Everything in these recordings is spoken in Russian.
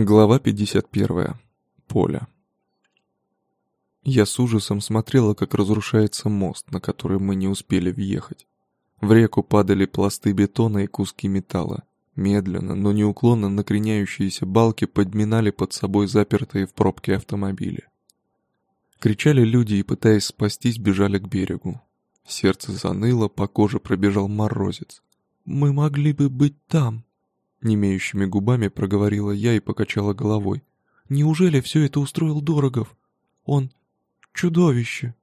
Глава 51. Поле. Я с ужасом смотрела, как разрушается мост, на который мы не успели въехать. В реку падали пласты бетона и куски металла. Медленно, но неуклонно накреняющиеся балки подминали под собой запертые в пробке автомобили. Кричали люди и, пытаясь спастись, бежали к берегу. Сердце заныло, по коже пробежал морозец. «Мы могли бы быть там», Немеющими губами проговорила я и покачала головой. «Неужели все это устроил Дорогов? Он чудовище!»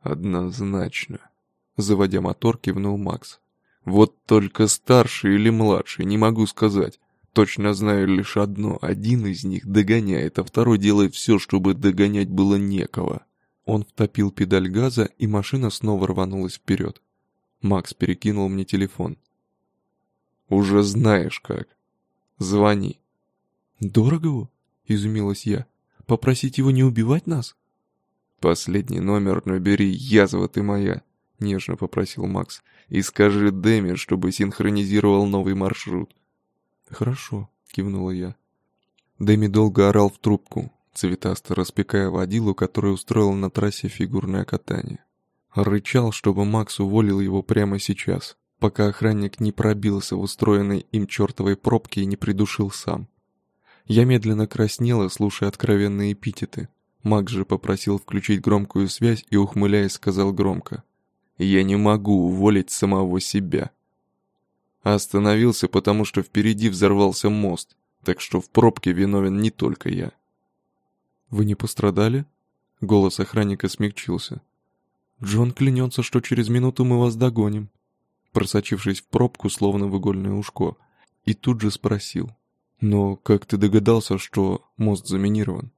«Однозначно», — заводя мотор, кивнул Макс. «Вот только старший или младший, не могу сказать. Точно знаю лишь одно. Один из них догоняет, а второй делает все, чтобы догонять было некого». Он втопил педаль газа, и машина снова рванулась вперед. Макс перекинул мне телефон. Уже знаешь как. Звони. Дорогову? Изумилась я. Попросить его не убивать нас? Последний номер набери, язва ты моя, нежно попросил Макс. И скажи Дэми, чтобы синхронизировал новый маршрут. Хорошо, кивнула я. Дэми долго орал в трубку, цветасто распекая водилу, который устроил на трассе фигурное катание. Рычал, чтобы Макс уволил его прямо сейчас пока охранник не пробился в устроенной им чертовой пробке и не придушил сам. Я медленно краснела, слушая откровенные эпитеты. Макс же попросил включить громкую связь и, ухмыляясь, сказал громко. «Я не могу уволить самого себя». Остановился, потому что впереди взорвался мост, так что в пробке виновен не только я. «Вы не пострадали?» Голос охранника смягчился. «Джон клянется, что через минуту мы вас догоним» просочившись в пробку, словно в игольное ушко, и тут же спросил. «Но как ты догадался, что мост заминирован?»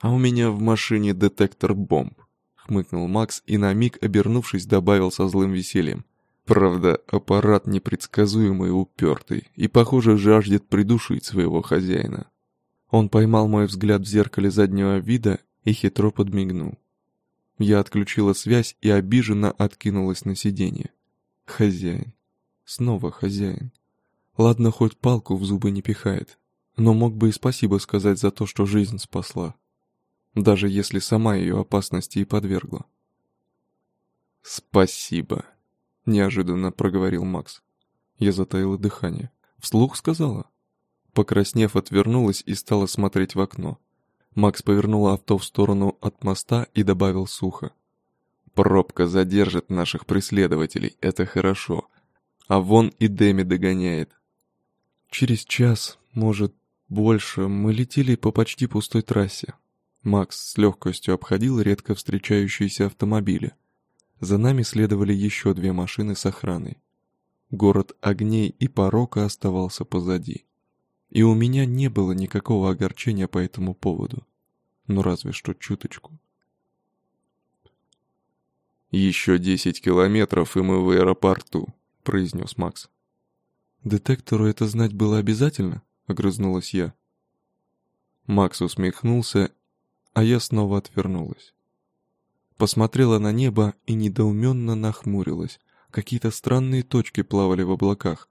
«А у меня в машине детектор бомб», — хмыкнул Макс и на миг, обернувшись, добавил со злым весельем. «Правда, аппарат непредсказуемый и упертый, и, похоже, жаждет придушить своего хозяина». Он поймал мой взгляд в зеркале заднего вида и хитро подмигнул. Я отключила связь и обиженно откинулась на сиденье. Хозяин. Снова хозяин. Ладно, хоть палку в зубы не пихает, но мог бы и спасибо сказать за то, что жизнь спасла. Даже если сама ее опасности и подвергла. «Спасибо», — неожиданно проговорил Макс. Я затаила дыхание. Вслух сказала. Покраснев, отвернулась и стала смотреть в окно. Макс повернул авто в сторону от моста и добавил сухо. Пробка задержит наших преследователей, это хорошо. А вон и Деми догоняет. Через час, может, больше, мы летели по почти пустой трассе. Макс с легкостью обходил редко встречающиеся автомобили. За нами следовали еще две машины с охраной. Город огней и порока оставался позади. И у меня не было никакого огорчения по этому поводу. Ну разве что чуточку. «Еще десять километров, и мы в аэропорту», — произнес Макс. «Детектору это знать было обязательно?» — огрызнулась я. Макс усмехнулся, а я снова отвернулась. Посмотрела на небо и недоуменно нахмурилась. Какие-то странные точки плавали в облаках.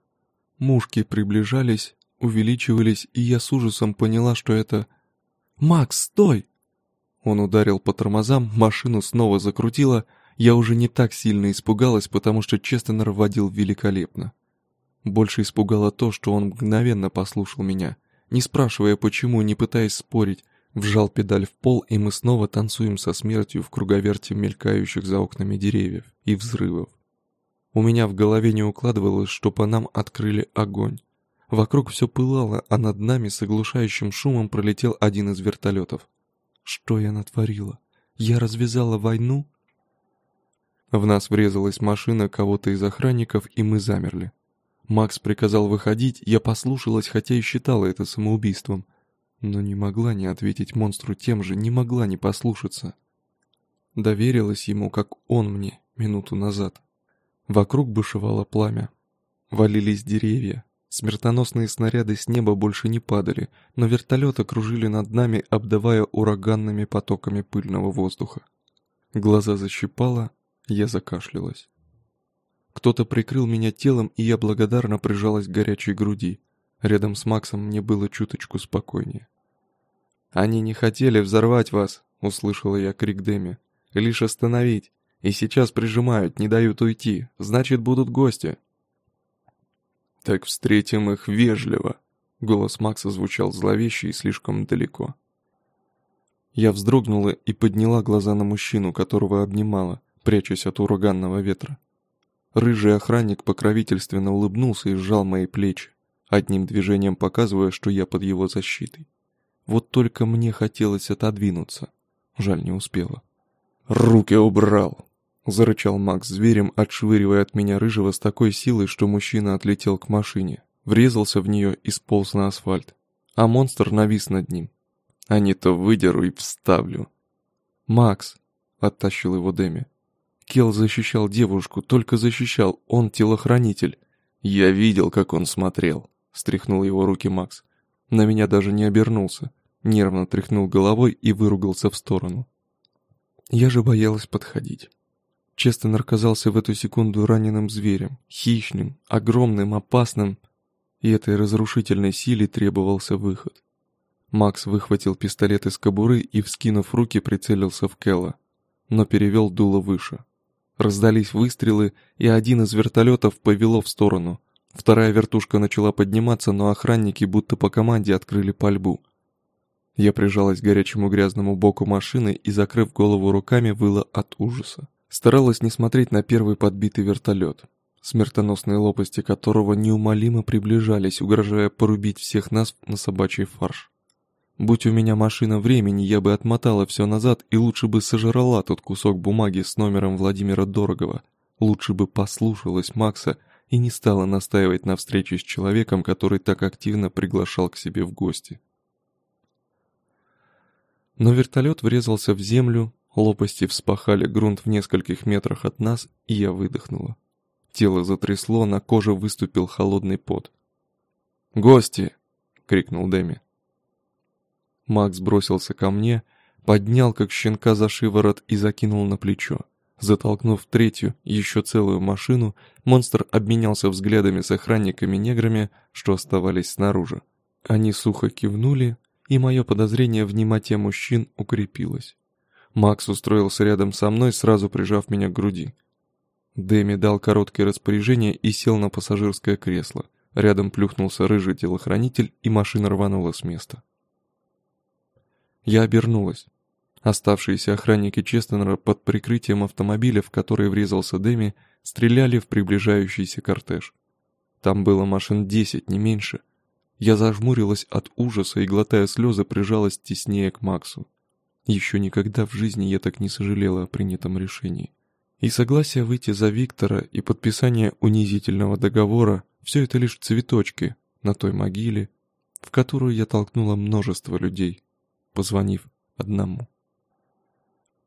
Мушки приближались, увеличивались, и я с ужасом поняла, что это... «Макс, стой!» Он ударил по тормозам, машину снова закрутило, я уже не так сильно испугалась, потому что Честенер водил великолепно. Больше испугало то, что он мгновенно послушал меня, не спрашивая почему, не пытаясь спорить, вжал педаль в пол, и мы снова танцуем со смертью в круговерте мелькающих за окнами деревьев и взрывов. У меня в голове не укладывалось, что по нам открыли огонь. Вокруг все пылало, а над нами с оглушающим шумом пролетел один из вертолетов. Что я натворила? Я развязала войну? В нас врезалась машина кого-то из охранников, и мы замерли. Макс приказал выходить, я послушалась, хотя и считала это самоубийством. Но не могла не ответить монстру тем же, не могла не послушаться. Доверилась ему, как он мне, минуту назад. Вокруг бушевало пламя. Валились деревья. Смертоносные снаряды с неба больше не падали, но вертолеты кружили над нами, обдавая ураганными потоками пыльного воздуха. Глаза защипало, я закашлялась. Кто-то прикрыл меня телом, и я благодарно прижалась к горячей груди. Рядом с Максом мне было чуточку спокойнее. «Они не хотели взорвать вас», — услышала я крик Дэми. «Лишь остановить. И сейчас прижимают, не дают уйти. Значит, будут гости». «Так встретим их вежливо», — голос Макса звучал зловеще и слишком далеко. Я вздрогнула и подняла глаза на мужчину, которого обнимала, прячась от ураганного ветра. Рыжий охранник покровительственно улыбнулся и сжал мои плечи, одним движением показывая, что я под его защитой. Вот только мне хотелось отодвинуться. Жаль, не успела. «Руки убрал!» — зарычал Макс зверем, отшвыривая от меня рыжего с такой силой, что мужчина отлетел к машине, врезался в нее и сполз на асфальт. А монстр навис над ним. «А не то выдеру и вставлю». «Макс!» — оттащил его Дэми. Кел защищал девушку, только защищал, он телохранитель. Я видел, как он смотрел, стряхнул его руки Макс. На меня даже не обернулся, нервно тряхнул головой и выругался в сторону. Я же боялась подходить. Честон оказался в эту секунду раненым зверем, хищным, огромным, опасным, и этой разрушительной силе требовался выход. Макс выхватил пистолет из кобуры и, вскинув руки, прицелился в Келла, но перевел дуло выше. Раздались выстрелы, и один из вертолетов повело в сторону. Вторая вертушка начала подниматься, но охранники будто по команде открыли пальбу. Я прижалась к горячему грязному боку машины и, закрыв голову руками, выла от ужаса. Старалась не смотреть на первый подбитый вертолет, смертоносные лопасти которого неумолимо приближались, угрожая порубить всех нас на собачий фарш. Будь у меня машина времени, я бы отмотала все назад и лучше бы сожрала тот кусок бумаги с номером Владимира Дорогова. Лучше бы послушалась Макса и не стала настаивать на встрече с человеком, который так активно приглашал к себе в гости. Но вертолет врезался в землю, лопасти вспахали грунт в нескольких метрах от нас, и я выдохнула. Тело затрясло, на коже выступил холодный пот. «Гости!» — крикнул Дэми. Макс бросился ко мне, поднял как щенка за шиворот и закинул на плечо. Затолкнув третью, еще целую машину, монстр обменялся взглядами с охранниками-неграми, что оставались снаружи. Они сухо кивнули, и мое подозрение в немоте мужчин укрепилось. Макс устроился рядом со мной, сразу прижав меня к груди. Дэми дал короткое распоряжение и сел на пассажирское кресло. Рядом плюхнулся рыжий телохранитель, и машина рванула с места. Я обернулась. Оставшиеся охранники Честенера под прикрытием автомобиля, в который врезался Дэми, стреляли в приближающийся кортеж. Там было машин десять, не меньше. Я зажмурилась от ужаса и, глотая слезы, прижалась теснее к Максу. Еще никогда в жизни я так не сожалела о принятом решении. И согласие выйти за Виктора и подписание унизительного договора — все это лишь цветочки на той могиле, в которую я толкнула множество людей позвонив одному.